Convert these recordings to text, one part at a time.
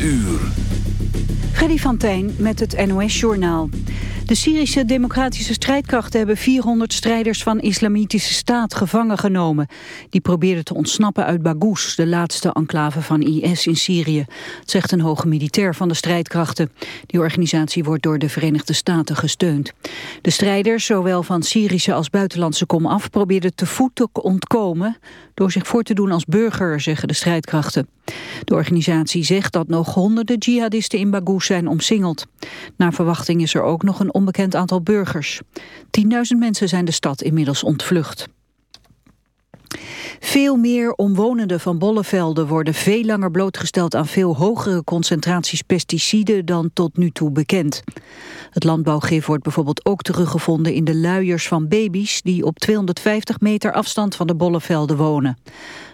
uur. Freddy van Tijn met het NOS-journaal. De Syrische democratische strijdkrachten hebben 400 strijders van Islamitische Staat gevangen genomen. Die probeerden te ontsnappen uit Baghouz, de laatste enclave van IS in Syrië. Het zegt een hoge militair van de strijdkrachten. Die organisatie wordt door de Verenigde Staten gesteund. De strijders, zowel van Syrische als buitenlandse komaf, probeerden te voet te ontkomen door zich voor te doen als burger, zeggen de strijdkrachten. De organisatie zegt dat nog honderden jihadisten in Baghouz zijn omsingeld. Naar verwachting is er ook nog een onbekend aantal burgers. 10.000 mensen zijn de stad inmiddels ontvlucht. Veel meer omwonenden van bollevelden worden veel langer blootgesteld aan veel hogere concentraties pesticiden dan tot nu toe bekend. Het landbouwgif wordt bijvoorbeeld ook teruggevonden in de luiers van baby's die op 250 meter afstand van de bollevelden wonen.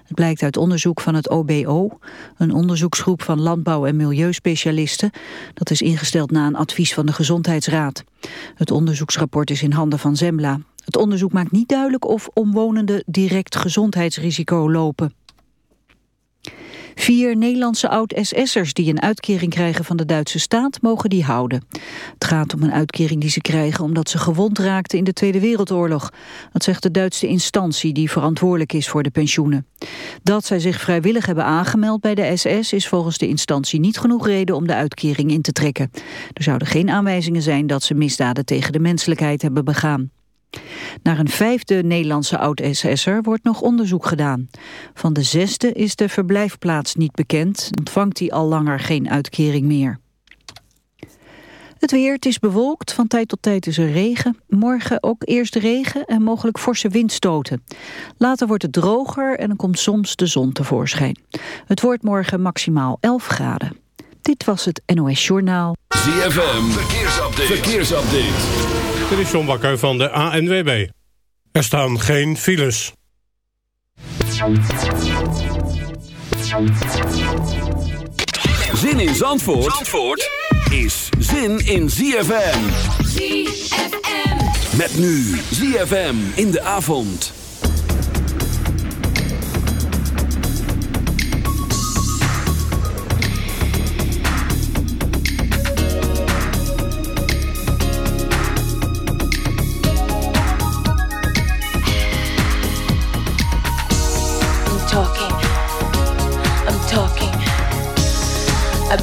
Het blijkt uit onderzoek van het OBO, een onderzoeksgroep van landbouw- en milieuspecialisten. Dat is ingesteld na een advies van de Gezondheidsraad. Het onderzoeksrapport is in handen van Zembla. Het onderzoek maakt niet duidelijk of omwonenden direct gezondheidsrisico lopen. Vier Nederlandse oud-SS'ers die een uitkering krijgen van de Duitse staat mogen die houden. Het gaat om een uitkering die ze krijgen omdat ze gewond raakten in de Tweede Wereldoorlog. Dat zegt de Duitse instantie die verantwoordelijk is voor de pensioenen. Dat zij zich vrijwillig hebben aangemeld bij de SS is volgens de instantie niet genoeg reden om de uitkering in te trekken. Er zouden geen aanwijzingen zijn dat ze misdaden tegen de menselijkheid hebben begaan. Naar een vijfde Nederlandse oud-SS'er wordt nog onderzoek gedaan. Van de zesde is de verblijfplaats niet bekend. Ontvangt hij al langer geen uitkering meer. Het weer, het is bewolkt, van tijd tot tijd is er regen. Morgen ook eerst regen en mogelijk forse windstoten. Later wordt het droger en dan komt soms de zon tevoorschijn. Het wordt morgen maximaal 11 graden. Dit was het NOS Journaal. ZFM, verkeersupdate. verkeersupdate. Dit is John Bakker van de ANWB. Er staan geen files. Zin in Zandvoort, Zandvoort is zin in ZFM. ZFM. Met nu ZFM in de avond.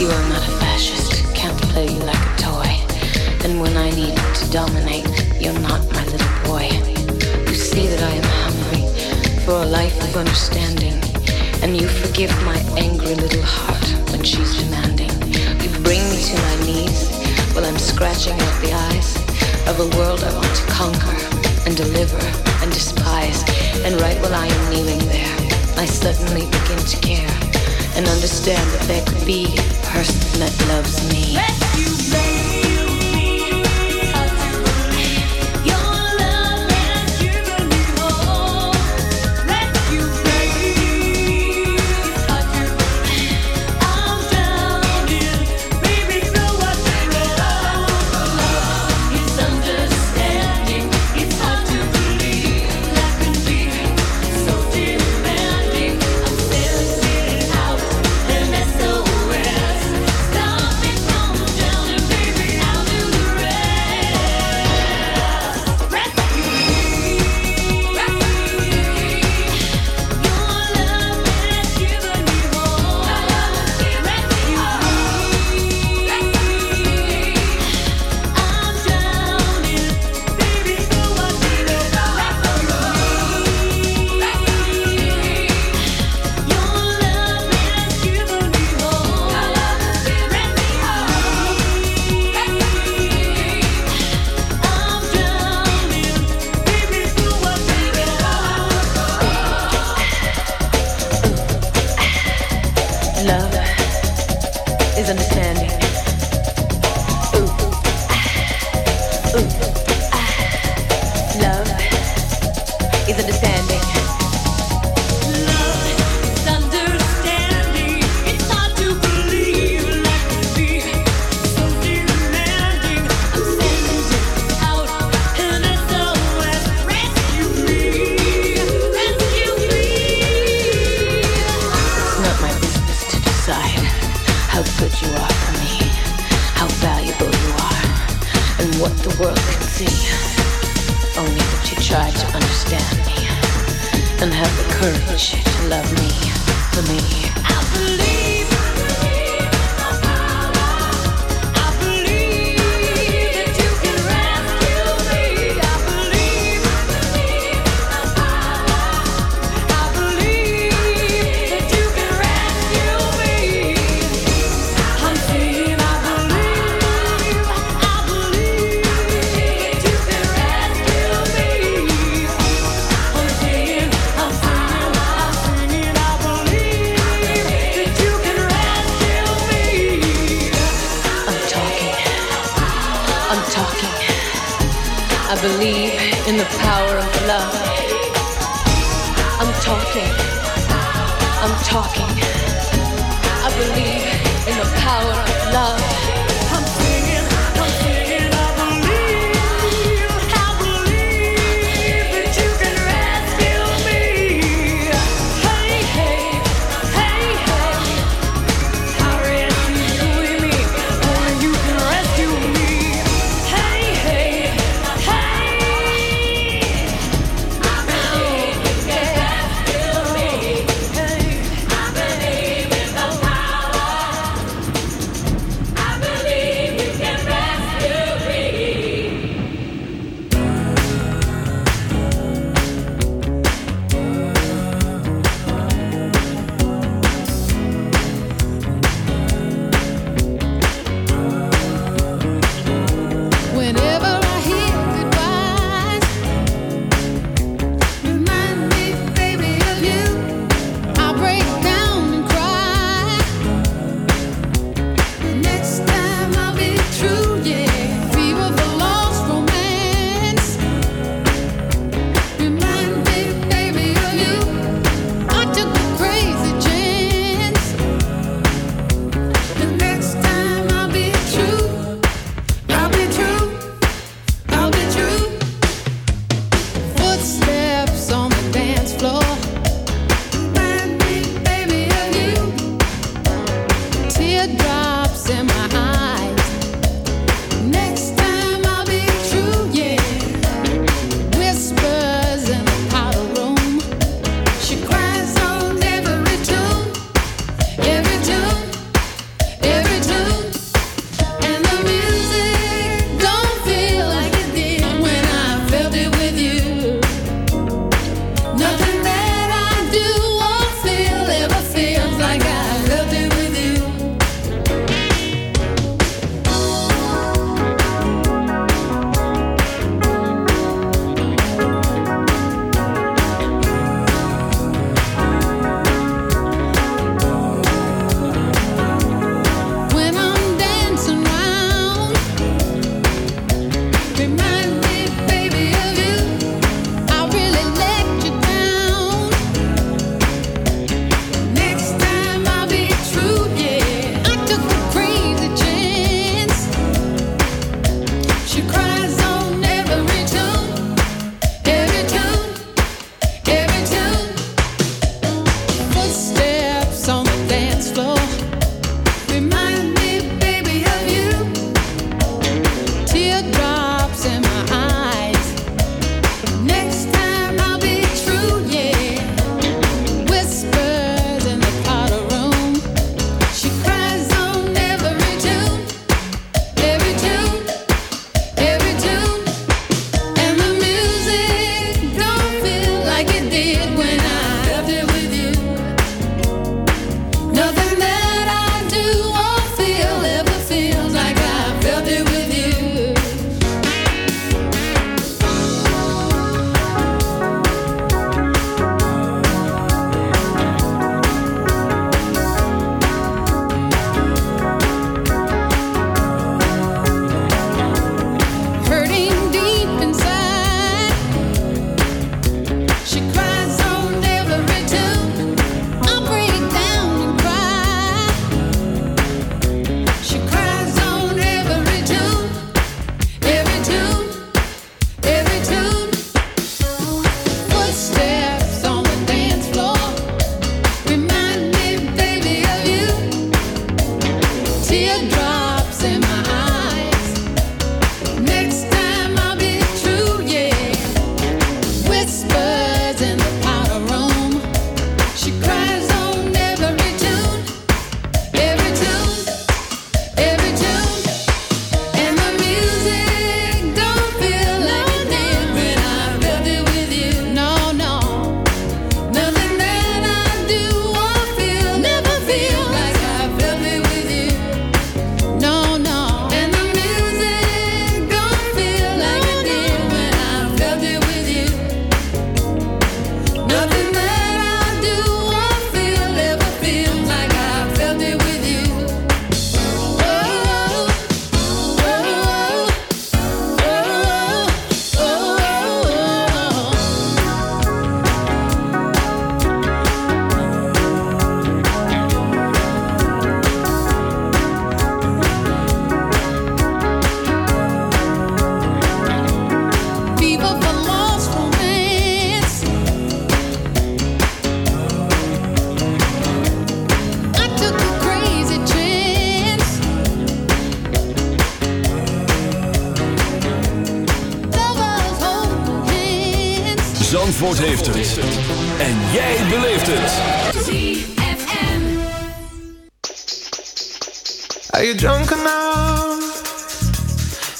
Rescue to dominate. You're not my little boy. You see that I am hungry for a life of understanding. And you forgive my angry little heart when she's demanding. You bring me to my knees while I'm scratching out the eyes of a world I want to conquer and deliver and despise. And right while I am kneeling there, I suddenly begin to care and understand that there could be a person that loves me. is understand.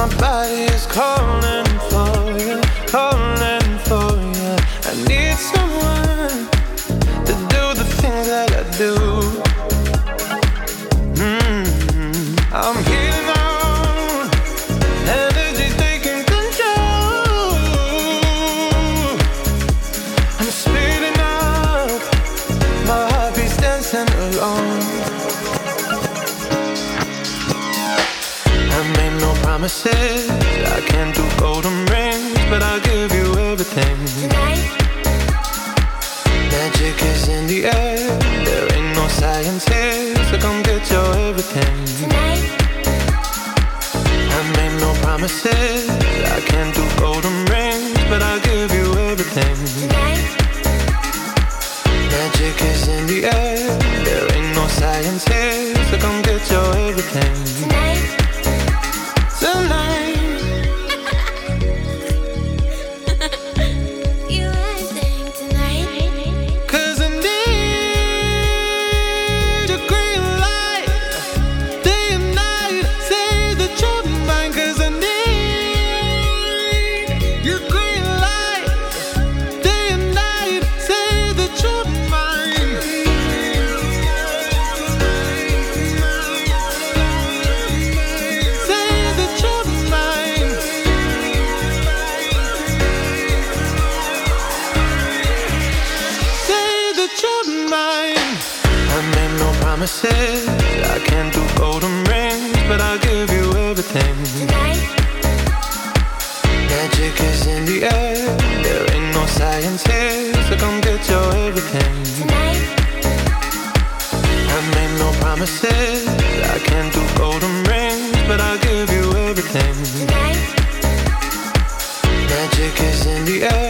my body is calling. I can't do golden rings, but I'll give you everything. Magic is in the air.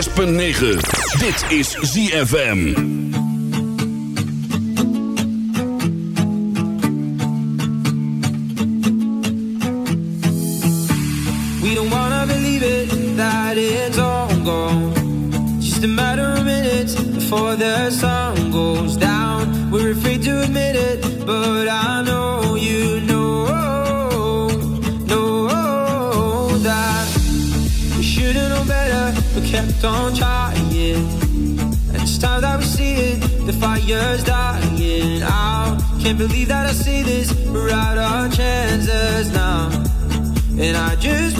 106.9. Dit is ZFM. believe that I see this. Right our chances now. And I just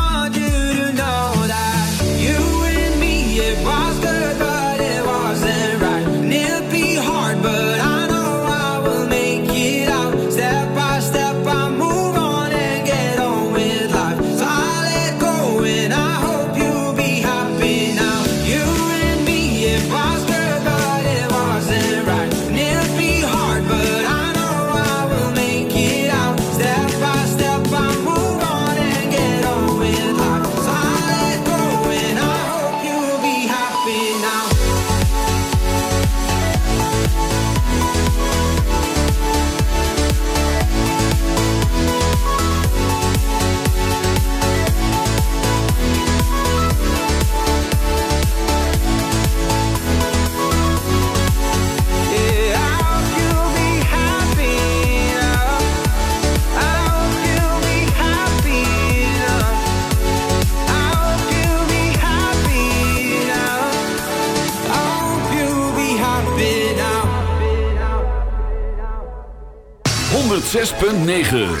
9.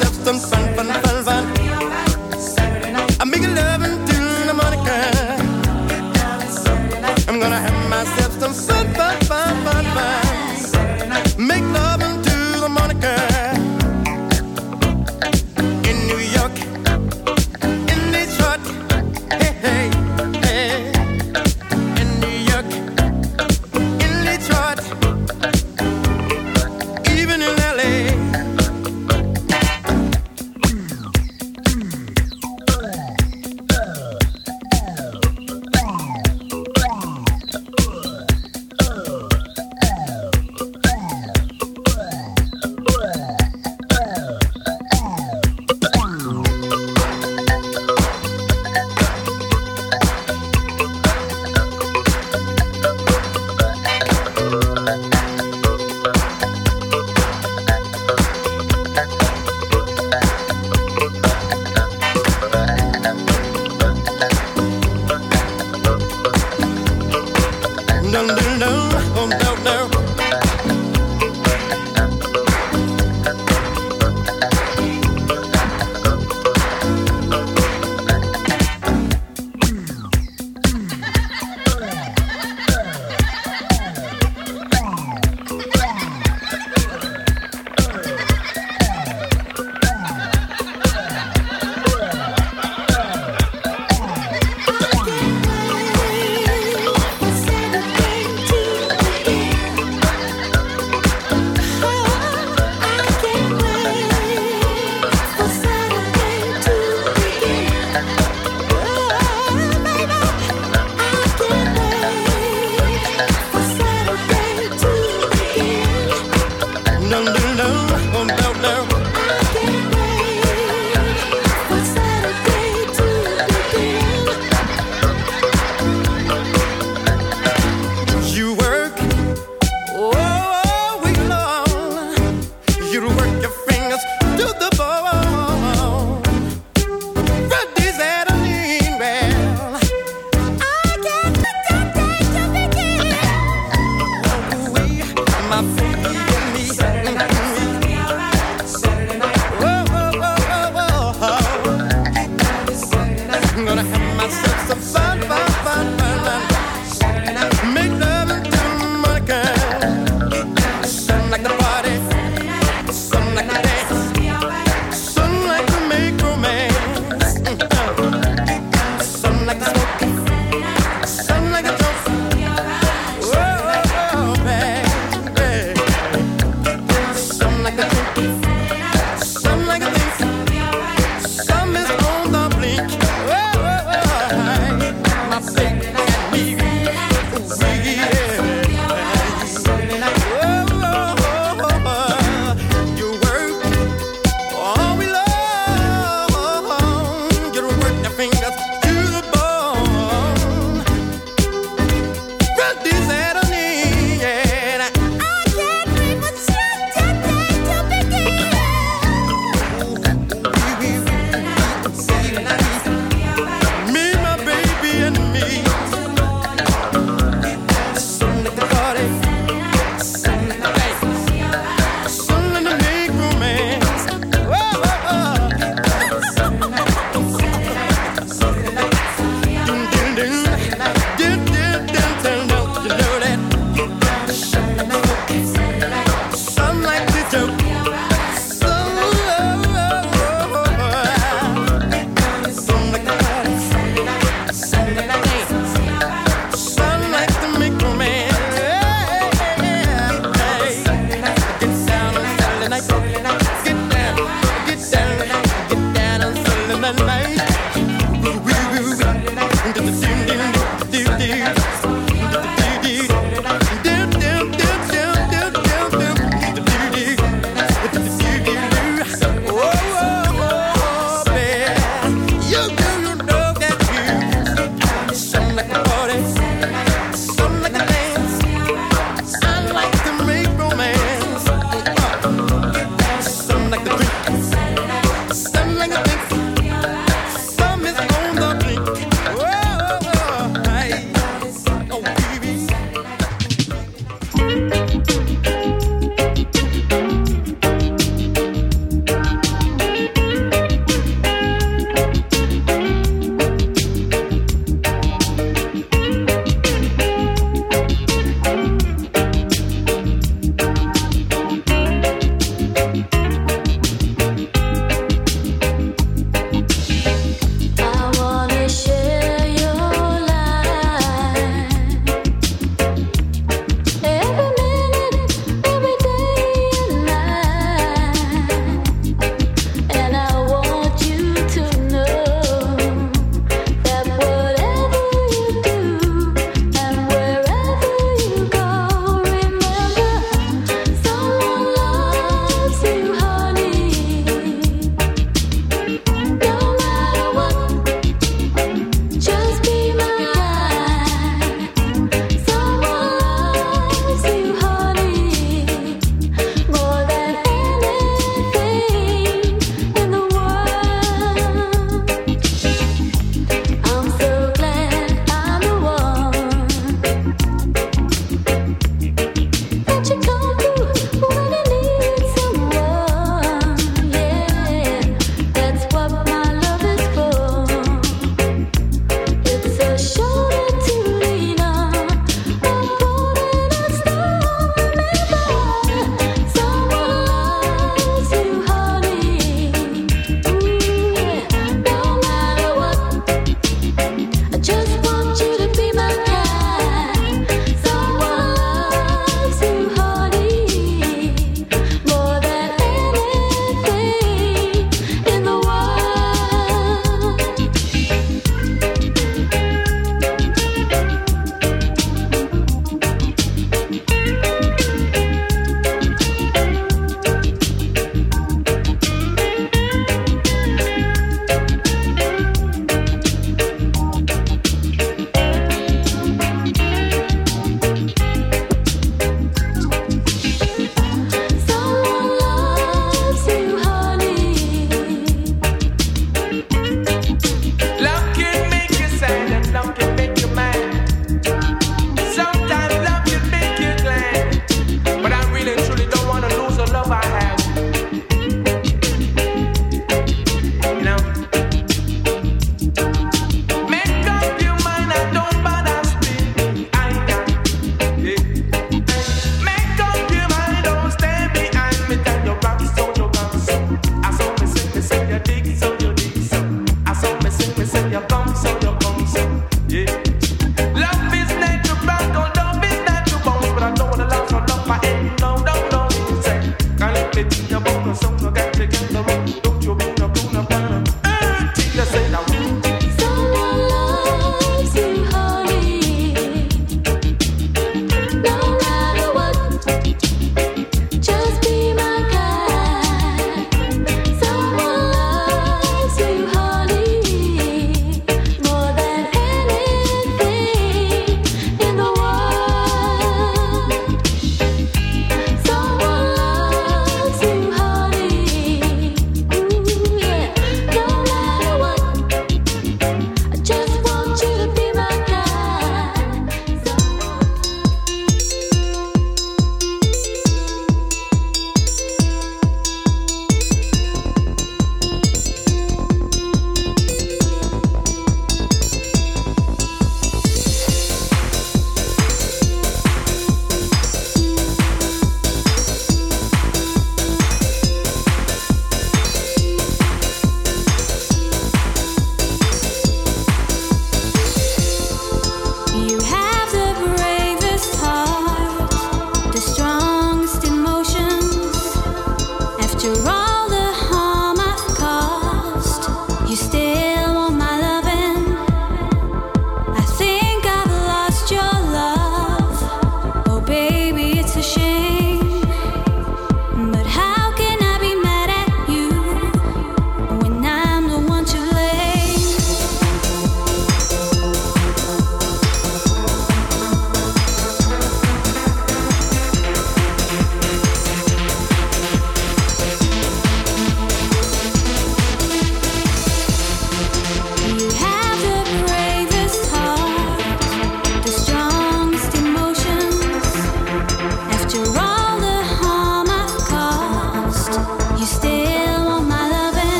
yourself some fun, fun, fun.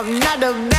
I'm not a man.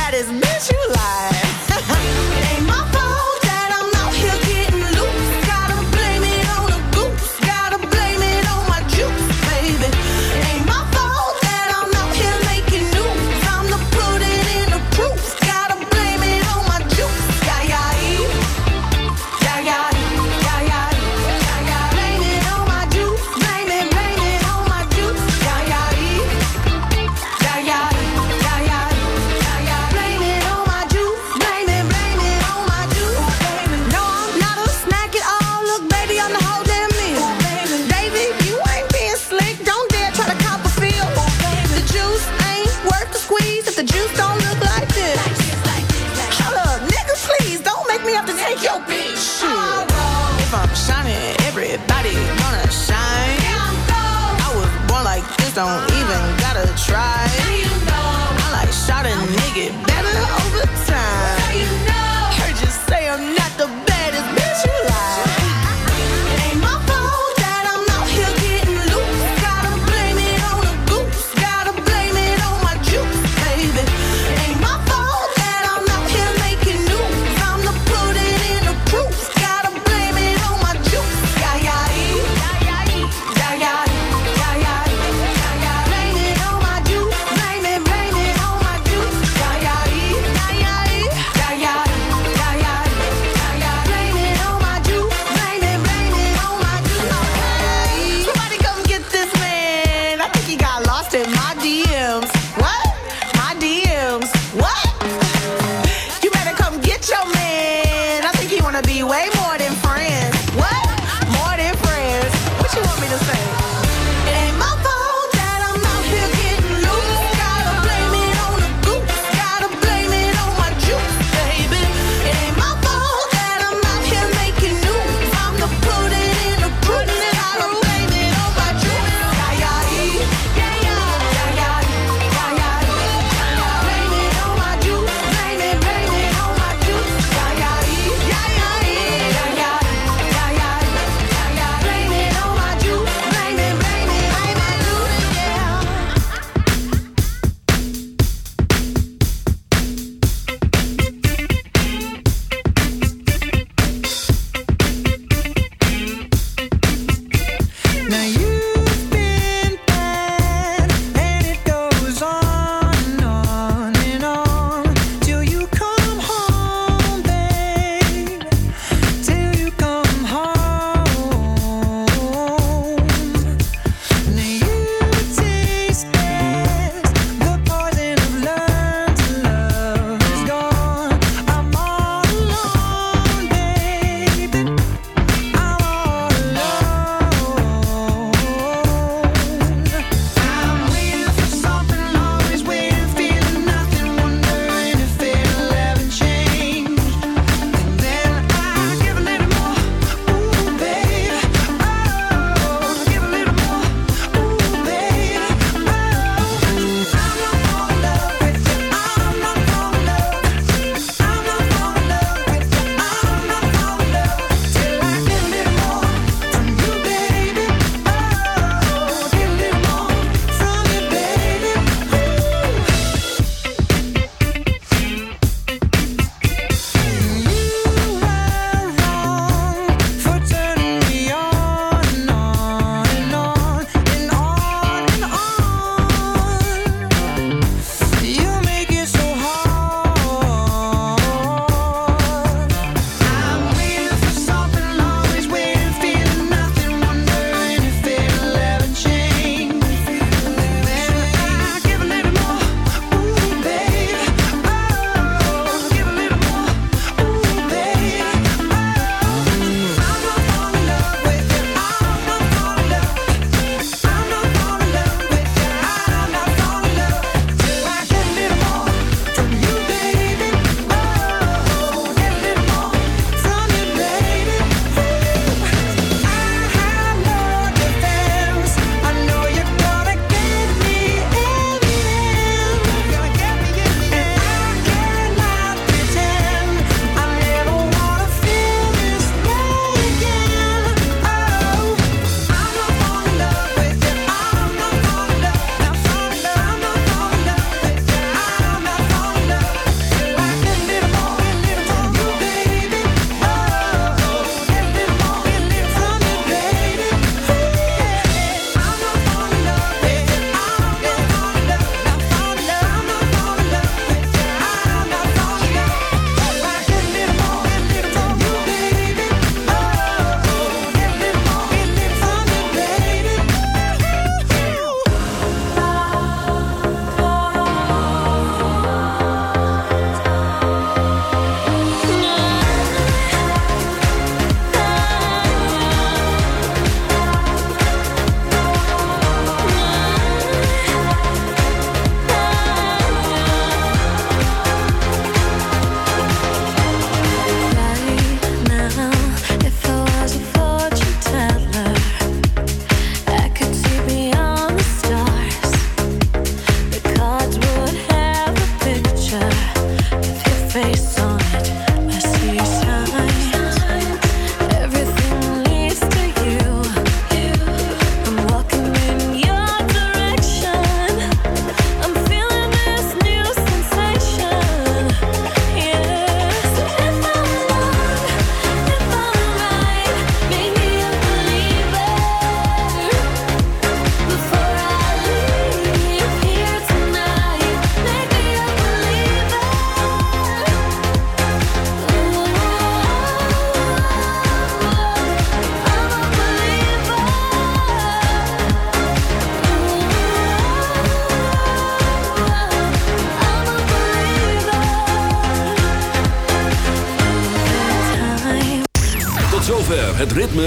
Don't